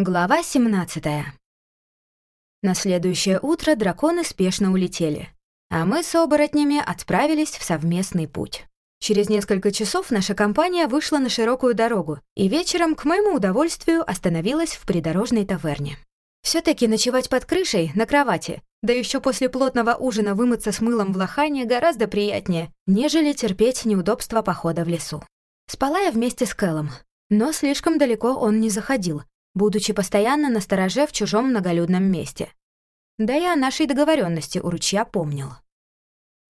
Глава 17 На следующее утро драконы спешно улетели, а мы с оборотнями отправились в совместный путь. Через несколько часов наша компания вышла на широкую дорогу и вечером, к моему удовольствию, остановилась в придорожной таверне. все таки ночевать под крышей, на кровати, да еще после плотного ужина вымыться с мылом в лохане гораздо приятнее, нежели терпеть неудобства похода в лесу. Спала я вместе с Кэллом, но слишком далеко он не заходил, будучи постоянно на стороже в чужом многолюдном месте. Да и о нашей договоренности у ручья помнил.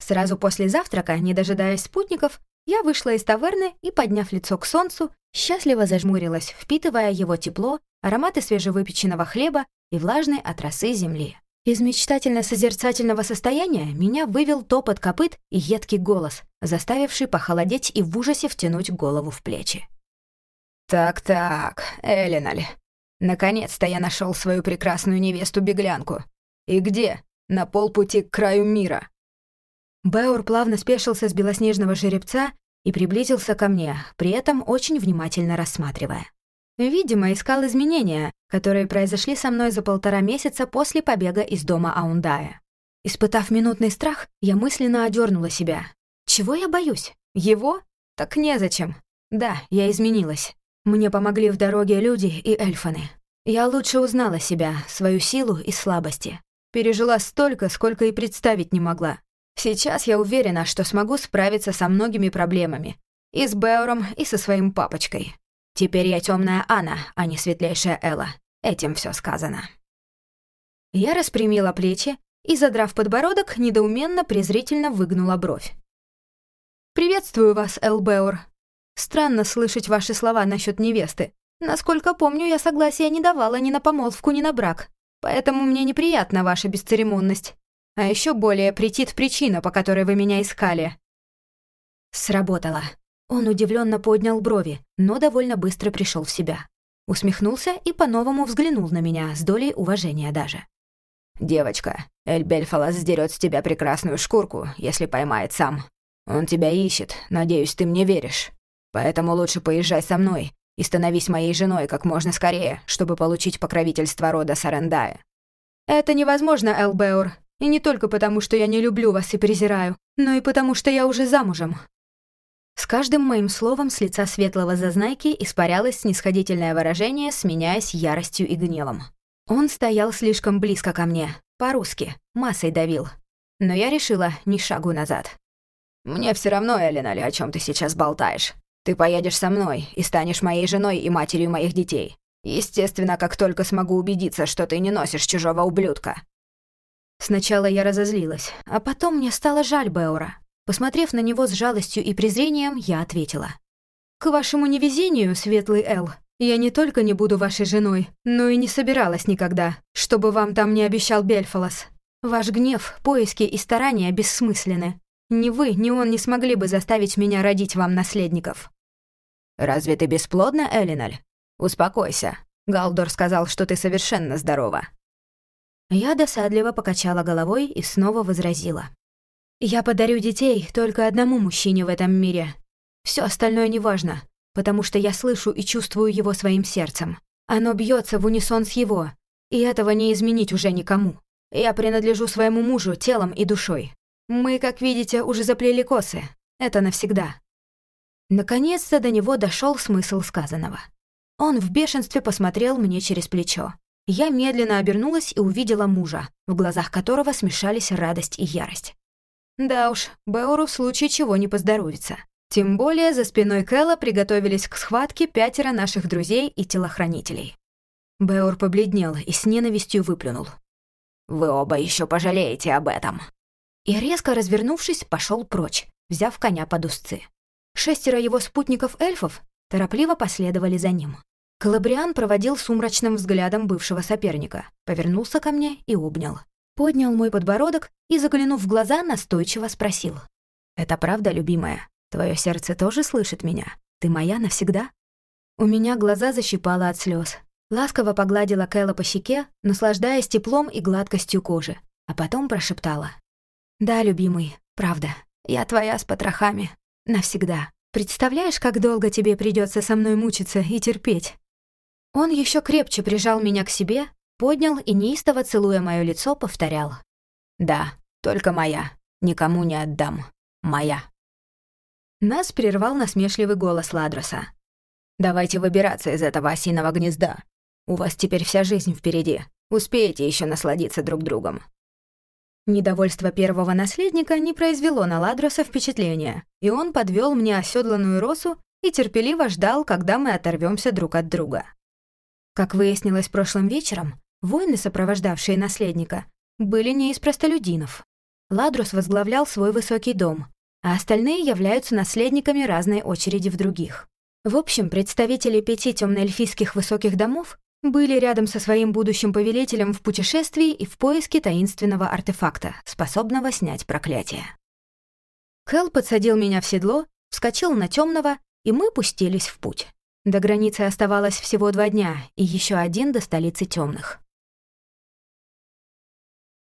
Сразу после завтрака, не дожидаясь спутников, я вышла из таверны и, подняв лицо к солнцу, счастливо зажмурилась, впитывая его тепло, ароматы свежевыпеченного хлеба и влажной от росы земли. Из мечтательно-созерцательного состояния меня вывел топот копыт и едкий голос, заставивший похолодеть и в ужасе втянуть голову в плечи. «Так-так, Элиналь, Наконец-то я нашел свою прекрасную невесту-беглянку. И где? На полпути к краю мира. Беор плавно спешился с белоснежного жеребца и приблизился ко мне, при этом очень внимательно рассматривая. Видимо, искал изменения, которые произошли со мной за полтора месяца после побега из дома Аундая. Испытав минутный страх, я мысленно одернула себя. Чего я боюсь? Его? Так незачем. Да, я изменилась. Мне помогли в дороге люди и эльфаны. Я лучше узнала себя, свою силу и слабости. Пережила столько, сколько и представить не могла. Сейчас я уверена, что смогу справиться со многими проблемами. И с Беором, и со своим папочкой. Теперь я темная Анна, а не светлейшая Элла. Этим все сказано. Я распрямила плечи и, задрав подбородок, недоуменно презрительно выгнула бровь. «Приветствую вас, Эл Беор», Странно слышать ваши слова насчет невесты. Насколько помню, я согласия не давала ни на помолвку, ни на брак. Поэтому мне неприятна ваша бесцеремонность. А еще более претит причина, по которой вы меня искали». Сработало. Он удивленно поднял брови, но довольно быстро пришел в себя. Усмехнулся и по-новому взглянул на меня, с долей уважения даже. «Девочка, Эль Бельфалас сдерет с тебя прекрасную шкурку, если поймает сам. Он тебя ищет, надеюсь, ты мне веришь». Поэтому лучше поезжай со мной и становись моей женой как можно скорее, чтобы получить покровительство рода Сарендая». «Это невозможно, Элбеур, и не только потому, что я не люблю вас и презираю, но и потому, что я уже замужем». С каждым моим словом с лица светлого зазнайки испарялось снисходительное выражение, сменяясь яростью и гневом. Он стоял слишком близко ко мне, по-русски, массой давил. Но я решила ни шагу назад. «Мне все равно, Элиналь, о чем ты сейчас болтаешь. Ты поедешь со мной и станешь моей женой и матерью моих детей. Естественно, как только смогу убедиться, что ты не носишь чужого ублюдка». Сначала я разозлилась, а потом мне стало жаль Беора. Посмотрев на него с жалостью и презрением, я ответила. «К вашему невезению, светлый Эл, я не только не буду вашей женой, но и не собиралась никогда, чтобы вам там не обещал Бельфалос. Ваш гнев, поиски и старания бессмысленны. Ни вы, ни он не смогли бы заставить меня родить вам наследников. «Разве ты бесплодна, Элиналь? Успокойся. Галдор сказал, что ты совершенно здорова». Я досадливо покачала головой и снова возразила. «Я подарю детей только одному мужчине в этом мире. Все остальное неважно, потому что я слышу и чувствую его своим сердцем. Оно бьется в унисон с его, и этого не изменить уже никому. Я принадлежу своему мужу телом и душой. Мы, как видите, уже заплели косы. Это навсегда. Наконец-то до него дошел смысл сказанного. Он в бешенстве посмотрел мне через плечо. Я медленно обернулась и увидела мужа, в глазах которого смешались радость и ярость. Да уж, Беору в случае чего не поздоровится. Тем более за спиной Кэлла приготовились к схватке пятеро наших друзей и телохранителей. Беор побледнел и с ненавистью выплюнул. «Вы оба еще пожалеете об этом!» И резко развернувшись, пошел прочь, взяв коня под узцы. Шестеро его спутников-эльфов торопливо последовали за ним. Калабриан проводил сумрачным взглядом бывшего соперника, повернулся ко мне и обнял. Поднял мой подбородок и, заглянув в глаза, настойчиво спросил. «Это правда, любимая? Твое сердце тоже слышит меня? Ты моя навсегда?» У меня глаза защипало от слез. Ласково погладила Кэлла по щеке, наслаждаясь теплом и гладкостью кожи, а потом прошептала. «Да, любимый, правда, я твоя с потрохами, Навсегда. Представляешь, как долго тебе придется со мной мучиться и терпеть? Он еще крепче прижал меня к себе, поднял и неистово целуя мое лицо, повторял. «Да, только моя. Никому не отдам. Моя». Нас прервал насмешливый голос Ладроса. «Давайте выбираться из этого осиного гнезда. У вас теперь вся жизнь впереди. Успеете еще насладиться друг другом». Недовольство первого наследника не произвело на Ладроса впечатления, и он подвел мне оседланную росу и терпеливо ждал, когда мы оторвемся друг от друга. Как выяснилось прошлым вечером, воины, сопровождавшие наследника, были не из простолюдинов. Ладрус возглавлял свой высокий дом, а остальные являются наследниками разной очереди в других. В общем, представители пяти темноэльфийских высоких домов были рядом со своим будущим повелителем в путешествии и в поиске таинственного артефакта, способного снять проклятие. Кэл подсадил меня в седло, вскочил на темного, и мы пустились в путь. До границы оставалось всего два дня, и еще один до столицы темных.